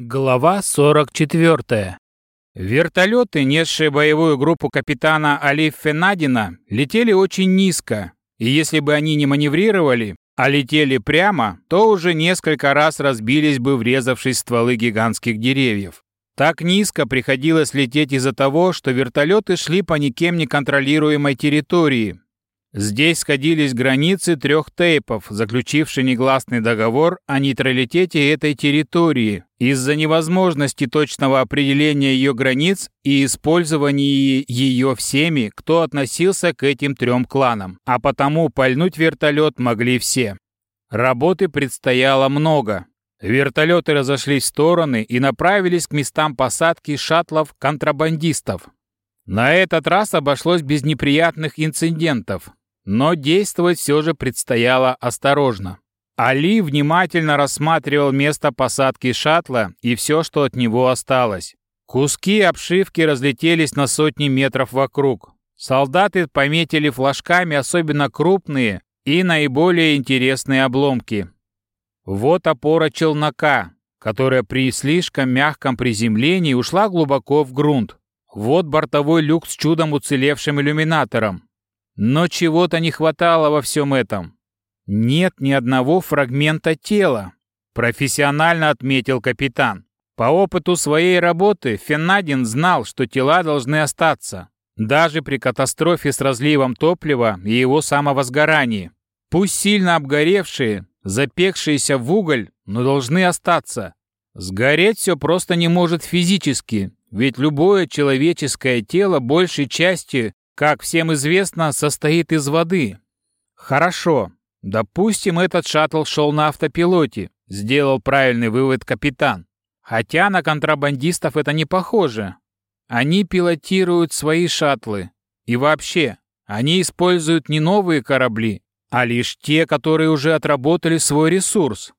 Глава 44. Вертолеты, несшие боевую группу капитана Али Фенадина, летели очень низко, и если бы они не маневрировали, а летели прямо, то уже несколько раз разбились бы, врезавшись в стволы гигантских деревьев. Так низко приходилось лететь из-за того, что вертолеты шли по никем не контролируемой территории, Здесь сходились границы трех тейпов, заключившие негласный договор о нейтралитете этой территории из-за невозможности точного определения ее границ и использования ее всеми, кто относился к этим трем кланам, а потому пальнуть вертолет могли все. Работы предстояло много. Вертолеты разошлись в стороны и направились к местам посадки шаттлов-контрабандистов. На этот раз обошлось без неприятных инцидентов, но действовать все же предстояло осторожно. Али внимательно рассматривал место посадки шаттла и все, что от него осталось. Куски обшивки разлетелись на сотни метров вокруг. Солдаты пометили флажками особенно крупные и наиболее интересные обломки. Вот опора челнока, которая при слишком мягком приземлении ушла глубоко в грунт. Вот бортовой люк с чудом уцелевшим иллюминатором. Но чего-то не хватало во всем этом. Нет ни одного фрагмента тела, профессионально отметил капитан. По опыту своей работы Феннадин знал, что тела должны остаться, даже при катастрофе с разливом топлива и его самовозгорании. Пусть сильно обгоревшие, запекшиеся в уголь, но должны остаться. Сгореть все просто не может физически, ведь любое человеческое тело большей части как всем известно, состоит из воды. Хорошо, допустим, этот шаттл шел на автопилоте, сделал правильный вывод капитан. Хотя на контрабандистов это не похоже. Они пилотируют свои шаттлы. И вообще, они используют не новые корабли, а лишь те, которые уже отработали свой ресурс.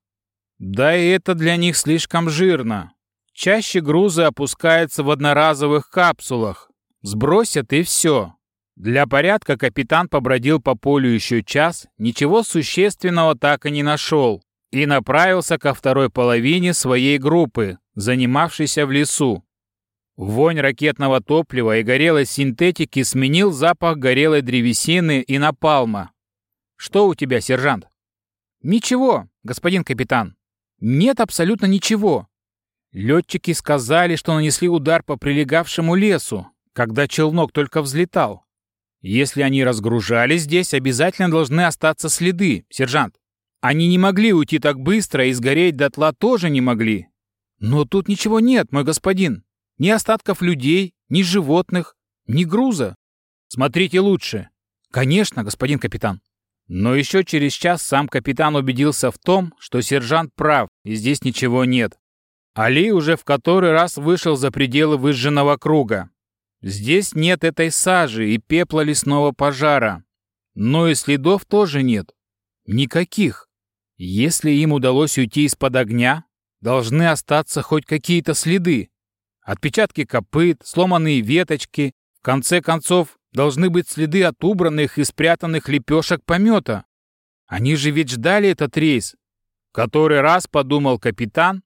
Да и это для них слишком жирно. Чаще грузы опускаются в одноразовых капсулах. Сбросят и все. Для порядка капитан побродил по полю еще час, ничего существенного так и не нашел, и направился ко второй половине своей группы, занимавшейся в лесу. Вонь ракетного топлива и горелой синтетики сменил запах горелой древесины и напалма. «Что у тебя, сержант?» «Ничего, господин капитан. Нет абсолютно ничего. Летчики сказали, что нанесли удар по прилегавшему лесу, когда челнок только взлетал. Если они разгружались здесь, обязательно должны остаться следы, сержант. Они не могли уйти так быстро и сгореть дотла тоже не могли. Но тут ничего нет, мой господин. Ни остатков людей, ни животных, ни груза. Смотрите лучше. Конечно, господин капитан. Но еще через час сам капитан убедился в том, что сержант прав, и здесь ничего нет. Али уже в который раз вышел за пределы выжженного круга. Здесь нет этой сажи и пепла лесного пожара. Но и следов тоже нет. Никаких. Если им удалось уйти из-под огня, должны остаться хоть какие-то следы. Отпечатки копыт, сломанные веточки. В конце концов, должны быть следы от убранных и спрятанных лепешек помета. Они же ведь ждали этот рейс. Который раз подумал капитан,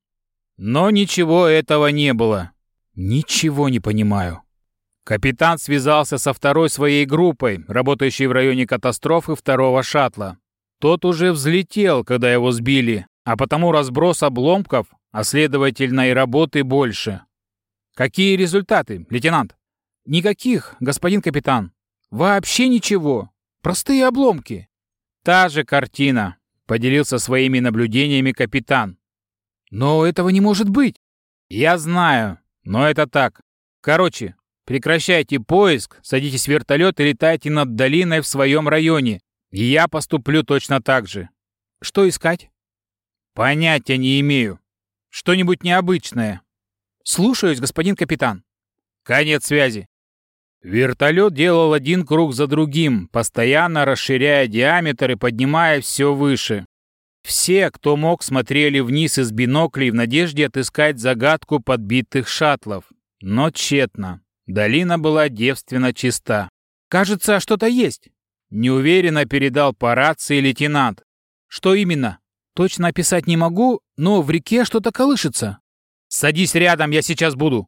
но ничего этого не было. Ничего не понимаю. Капитан связался со второй своей группой, работающей в районе катастрофы второго шаттла. Тот уже взлетел, когда его сбили, а потому разброс обломков, а следовательно и работы больше. Какие результаты, лейтенант? Никаких, господин капитан. Вообще ничего. Простые обломки. Та же картина, поделился своими наблюдениями капитан. Но этого не может быть. Я знаю, но это так. Короче, Прекращайте поиск, садитесь в вертолет и летайте над долиной в своем районе. Я поступлю точно так же. Что искать? Понятия не имею. Что-нибудь необычное. Слушаюсь, господин капитан. Конец связи. Вертолет делал один круг за другим, постоянно расширяя диаметр и поднимая все выше. Все, кто мог, смотрели вниз из биноклей в надежде отыскать загадку подбитых шаттлов. Но тщетно. Долина была девственно чиста. «Кажется, что-то есть», — неуверенно передал по рации лейтенант. «Что именно? Точно описать не могу, но в реке что-то колышется». Садись рядом, я сейчас буду!»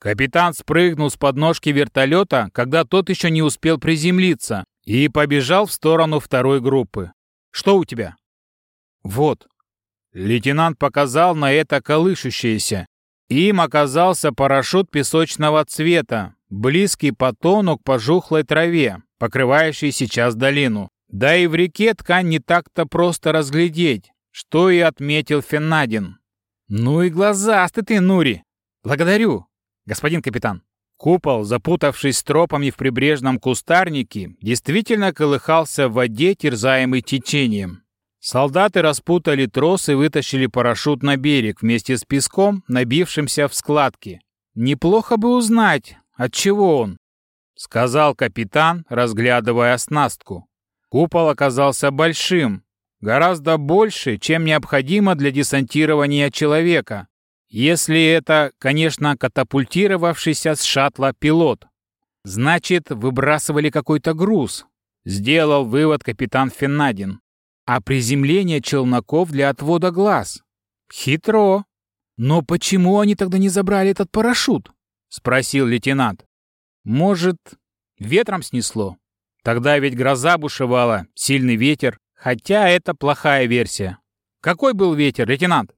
Капитан спрыгнул с подножки вертолета, когда тот еще не успел приземлиться, и побежал в сторону второй группы. «Что у тебя?» «Вот». Лейтенант показал на это колышущееся. Им оказался парашют песочного цвета, близкий по тону к пожухлой траве, покрывающей сейчас долину. Да и в реке ткань не так-то просто разглядеть, что и отметил Феннадин. «Ну и глазастый ты, Нури! Благодарю, господин капитан!» Купол, запутавшись тропами в прибрежном кустарнике, действительно колыхался в воде, терзаемый течением. Солдаты распутали трос и вытащили парашют на берег вместе с песком, набившимся в складки. «Неплохо бы узнать, от чего он», — сказал капитан, разглядывая оснастку. Купол оказался большим, гораздо больше, чем необходимо для десантирования человека, если это, конечно, катапультировавшийся с шаттла пилот. Значит, выбрасывали какой-то груз, сделал вывод капитан Феннадин. А приземление челноков для отвода глаз. Хитро. Но почему они тогда не забрали этот парашют? Спросил лейтенант. Может, ветром снесло? Тогда ведь гроза бушевала, сильный ветер, хотя это плохая версия. Какой был ветер, лейтенант?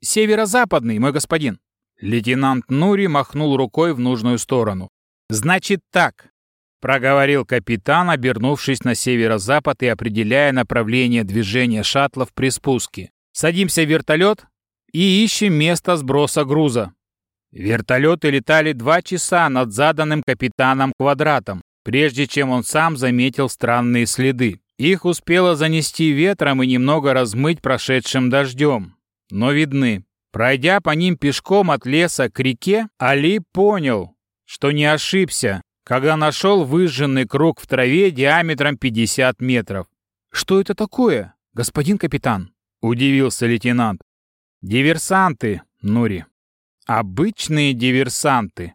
Северо-западный, мой господин. Лейтенант Нури махнул рукой в нужную сторону. Значит так, проговорил капитан, обернувшись на северо-запад и определяя направление движения шаттлов при спуске. Садимся в вертолет и ищем место сброса груза. Вертолеты летали два часа над заданным капитаном квадратом прежде чем он сам заметил странные следы. Их успело занести ветром и немного размыть прошедшим дождем, но видны. Пройдя по ним пешком от леса к реке, Али понял, что не ошибся, когда нашел выжженный круг в траве диаметром 50 метров. «Что это такое, господин капитан?» — удивился лейтенант. «Диверсанты, Нури. Обычные диверсанты.